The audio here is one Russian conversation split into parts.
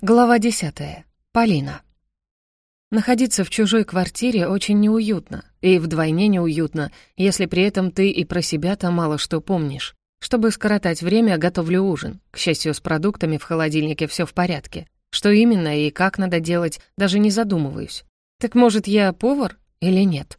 Глава десятая. Полина. Находиться в чужой квартире очень неуютно, и вдвойне неуютно, если при этом ты и про себя-то мало что помнишь. Чтобы скоротать время, готовлю ужин. К счастью, с продуктами в холодильнике все в порядке. Что именно и как надо делать, даже не задумываюсь. Так может, я повар или нет?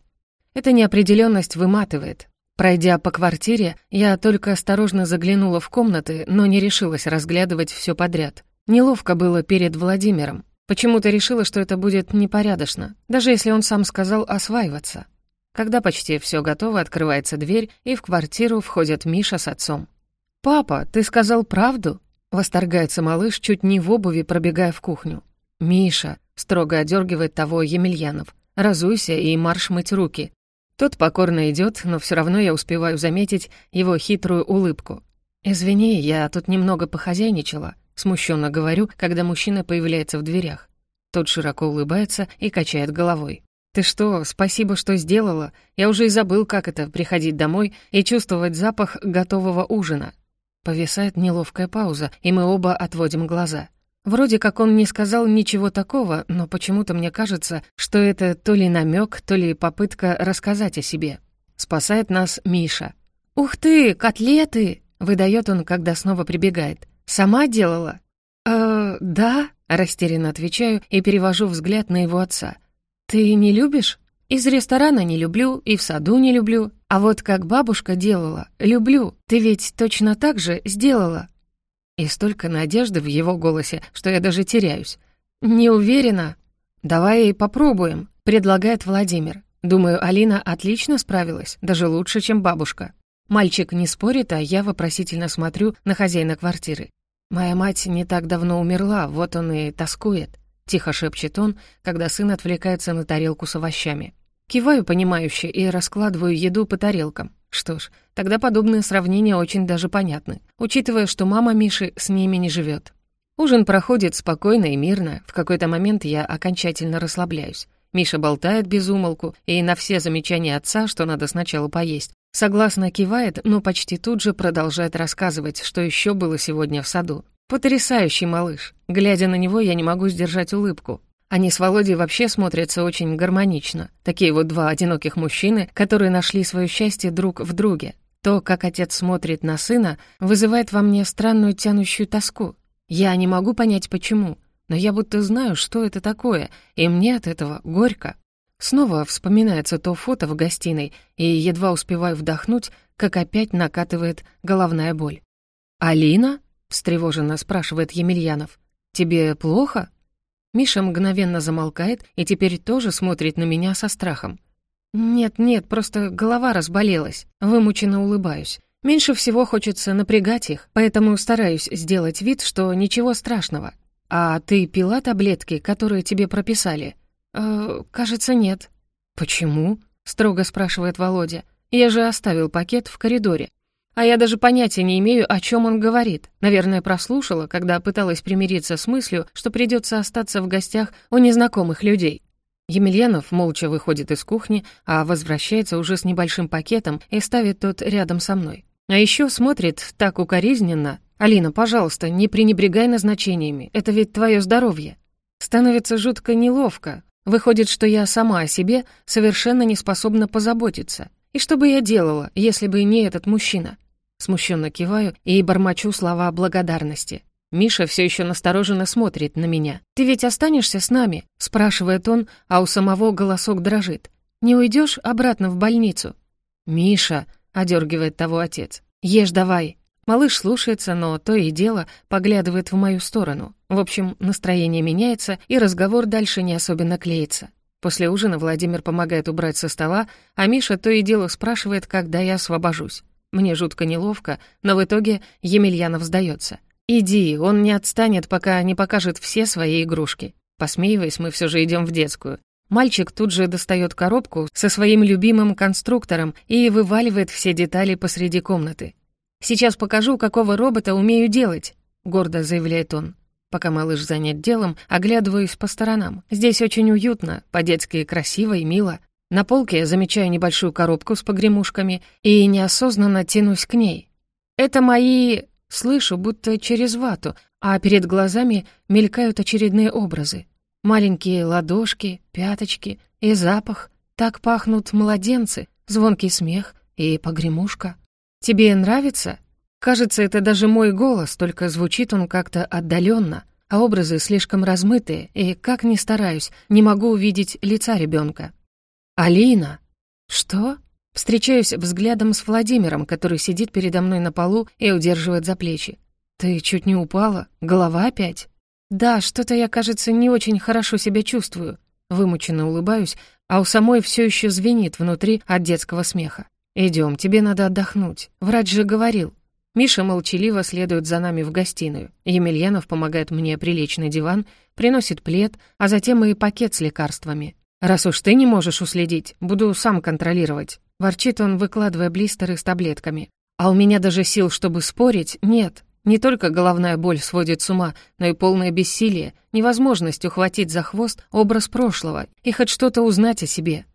Эта неопределенность выматывает. Пройдя по квартире, я только осторожно заглянула в комнаты, но не решилась разглядывать все подряд — Неловко было перед Владимиром. Почему-то решила, что это будет непорядочно, даже если он сам сказал осваиваться. Когда почти все готово, открывается дверь, и в квартиру входят Миша с отцом. «Папа, ты сказал правду?» — восторгается малыш, чуть не в обуви, пробегая в кухню. «Миша», — строго одергивает того Емельянов, «разуйся и марш мыть руки». Тот покорно идет, но все равно я успеваю заметить его хитрую улыбку. «Извини, я тут немного похозяйничала. Смущенно говорю, когда мужчина появляется в дверях. Тот широко улыбается и качает головой. «Ты что, спасибо, что сделала. Я уже и забыл, как это — приходить домой и чувствовать запах готового ужина». Повисает неловкая пауза, и мы оба отводим глаза. Вроде как он не сказал ничего такого, но почему-то мне кажется, что это то ли намек, то ли попытка рассказать о себе. Спасает нас Миша. «Ух ты, котлеты!» — выдает он, когда снова прибегает. «Сама делала?» «Э, да», — растерянно отвечаю и перевожу взгляд на его отца. «Ты не любишь?» «Из ресторана не люблю, и в саду не люблю. А вот как бабушка делала, люблю. Ты ведь точно так же сделала». И столько надежды в его голосе, что я даже теряюсь. «Не уверена». «Давай попробуем», — предлагает Владимир. Думаю, Алина отлично справилась, даже лучше, чем бабушка. Мальчик не спорит, а я вопросительно смотрю на хозяина квартиры. «Моя мать не так давно умерла, вот он и тоскует», — тихо шепчет он, когда сын отвлекается на тарелку с овощами. Киваю понимающе и раскладываю еду по тарелкам. Что ж, тогда подобные сравнения очень даже понятны, учитывая, что мама Миши с ними не живет. Ужин проходит спокойно и мирно, в какой-то момент я окончательно расслабляюсь. Миша болтает без умолку, и на все замечания отца, что надо сначала поесть, Согласно кивает, но почти тут же продолжает рассказывать, что еще было сегодня в саду. Потрясающий малыш. Глядя на него, я не могу сдержать улыбку. Они с Володей вообще смотрятся очень гармонично. Такие вот два одиноких мужчины, которые нашли свое счастье друг в друге. То, как отец смотрит на сына, вызывает во мне странную тянущую тоску. Я не могу понять, почему, но я будто знаю, что это такое, и мне от этого горько. Снова вспоминается то фото в гостиной, и едва успеваю вдохнуть, как опять накатывает головная боль. «Алина?» — встревоженно спрашивает Емельянов. «Тебе плохо?» Миша мгновенно замолкает и теперь тоже смотрит на меня со страхом. «Нет-нет, просто голова разболелась». Вымученно улыбаюсь. Меньше всего хочется напрягать их, поэтому стараюсь сделать вид, что ничего страшного. «А ты пила таблетки, которые тебе прописали?» «Э, кажется, нет». «Почему?» — строго спрашивает Володя. «Я же оставил пакет в коридоре. А я даже понятия не имею, о чем он говорит. Наверное, прослушала, когда пыталась примириться с мыслью, что придется остаться в гостях у незнакомых людей». Емельянов молча выходит из кухни, а возвращается уже с небольшим пакетом и ставит тот рядом со мной. А еще смотрит так укоризненно. «Алина, пожалуйста, не пренебрегай назначениями, это ведь твое здоровье». Становится жутко неловко, Выходит, что я сама о себе совершенно не способна позаботиться. И что бы я делала, если бы не этот мужчина? Смущенно киваю и бормочу слова благодарности. Миша все еще настороженно смотрит на меня. «Ты ведь останешься с нами?» — спрашивает он, а у самого голосок дрожит. «Не уйдешь обратно в больницу?» «Миша!» — одергивает того отец. «Ешь давай!» Малыш слушается, но то и дело поглядывает в мою сторону. В общем, настроение меняется, и разговор дальше не особенно клеится. После ужина Владимир помогает убрать со стола, а Миша то и дело спрашивает, когда я освобожусь. Мне жутко неловко, но в итоге Емельянов сдается. «Иди, он не отстанет, пока не покажет все свои игрушки». Посмеиваясь, мы все же идем в детскую. Мальчик тут же достает коробку со своим любимым конструктором и вываливает все детали посреди комнаты. «Сейчас покажу, какого робота умею делать», — гордо заявляет он. Пока малыш занят делом, оглядываюсь по сторонам. Здесь очень уютно, по-детски красиво и мило. На полке я замечаю небольшую коробку с погремушками и неосознанно тянусь к ней. «Это мои...» слышу, будто через вату, а перед глазами мелькают очередные образы. Маленькие ладошки, пяточки и запах. Так пахнут младенцы, звонкий смех и погремушка. «Тебе нравится?» Кажется, это даже мой голос, только звучит он как-то отдаленно, а образы слишком размытые, и, как ни стараюсь, не могу увидеть лица ребенка. «Алина!» «Что?» Встречаюсь взглядом с Владимиром, который сидит передо мной на полу и удерживает за плечи. «Ты чуть не упала? Голова опять?» «Да, что-то я, кажется, не очень хорошо себя чувствую». Вымученно улыбаюсь, а у самой все еще звенит внутри от детского смеха. Идем, тебе надо отдохнуть. Врач же говорил». Миша молчаливо следует за нами в гостиную. Емельянов помогает мне прилечь на диван, приносит плед, а затем и пакет с лекарствами. «Раз уж ты не можешь уследить, буду сам контролировать», — ворчит он, выкладывая блистеры с таблетками. «А у меня даже сил, чтобы спорить, нет. Не только головная боль сводит с ума, но и полное бессилие, невозможность ухватить за хвост образ прошлого и хоть что-то узнать о себе».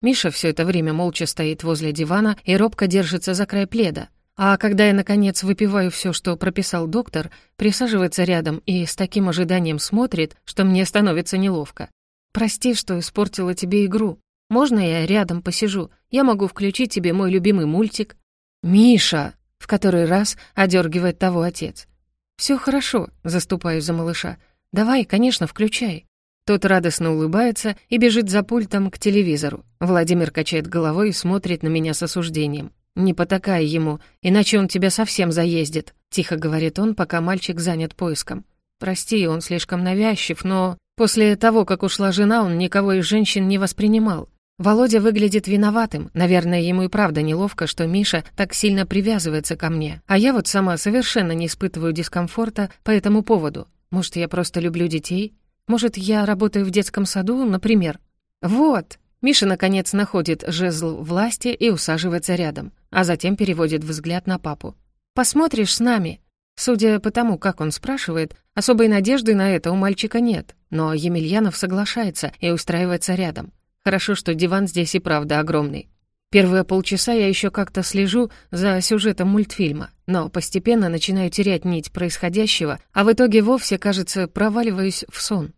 Миша все это время молча стоит возле дивана и робко держится за край пледа. А когда я, наконец, выпиваю все, что прописал доктор, присаживается рядом и с таким ожиданием смотрит, что мне становится неловко. «Прости, что испортила тебе игру. Можно я рядом посижу? Я могу включить тебе мой любимый мультик». «Миша!» — в который раз одергивает того отец. «Все хорошо», — заступаю за малыша. «Давай, конечно, включай». Тот радостно улыбается и бежит за пультом к телевизору. Владимир качает головой и смотрит на меня с осуждением. «Не потакай ему, иначе он тебя совсем заездит», — тихо говорит он, пока мальчик занят поиском. «Прости, он слишком навязчив, но...» После того, как ушла жена, он никого из женщин не воспринимал. Володя выглядит виноватым. Наверное, ему и правда неловко, что Миша так сильно привязывается ко мне. А я вот сама совершенно не испытываю дискомфорта по этому поводу. Может, я просто люблю детей? Может, я работаю в детском саду, например? Вот! Миша, наконец, находит жезл власти и усаживается рядом, а затем переводит взгляд на папу. «Посмотришь с нами?» Судя по тому, как он спрашивает, особой надежды на это у мальчика нет, но Емельянов соглашается и устраивается рядом. Хорошо, что диван здесь и правда огромный. Первые полчаса я еще как-то слежу за сюжетом мультфильма, но постепенно начинаю терять нить происходящего, а в итоге вовсе, кажется, проваливаюсь в сон.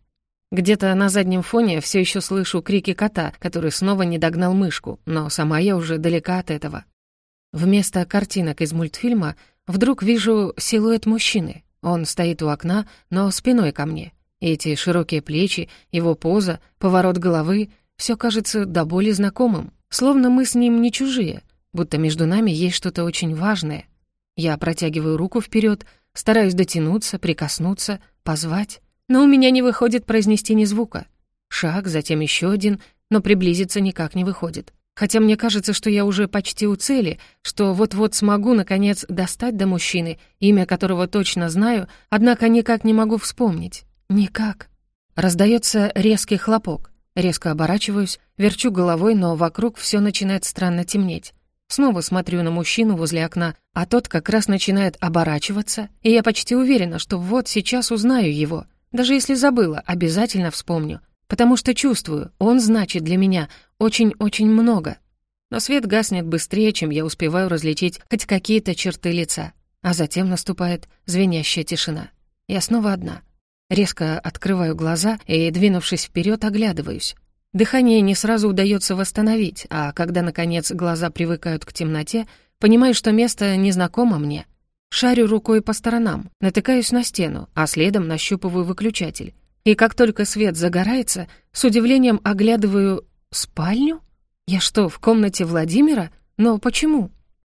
Где-то на заднем фоне все еще слышу крики кота, который снова не догнал мышку, но сама я уже далека от этого. Вместо картинок из мультфильма Вдруг вижу силуэт мужчины. Он стоит у окна, но спиной ко мне. Эти широкие плечи, его поза, поворот головы — все кажется до боли знакомым. Словно мы с ним не чужие, будто между нами есть что-то очень важное. Я протягиваю руку вперед, стараюсь дотянуться, прикоснуться, позвать. Но у меня не выходит произнести ни звука. Шаг, затем еще один, но приблизиться никак не выходит. Хотя мне кажется, что я уже почти у цели, что вот-вот смогу, наконец, достать до мужчины, имя которого точно знаю, однако никак не могу вспомнить. Никак. Раздается резкий хлопок. Резко оборачиваюсь, верчу головой, но вокруг все начинает странно темнеть. Снова смотрю на мужчину возле окна, а тот как раз начинает оборачиваться, и я почти уверена, что вот сейчас узнаю его. Даже если забыла, обязательно вспомню потому что чувствую, он значит для меня очень-очень много. Но свет гаснет быстрее, чем я успеваю различить хоть какие-то черты лица. А затем наступает звенящая тишина. Я снова одна. Резко открываю глаза и, двинувшись вперед, оглядываюсь. Дыхание не сразу удается восстановить, а когда, наконец, глаза привыкают к темноте, понимаю, что место незнакомо мне. Шарю рукой по сторонам, натыкаюсь на стену, а следом нащупываю выключатель. И как только свет загорается, с удивлением оглядываю спальню? Я что, в комнате Владимира? Но почему?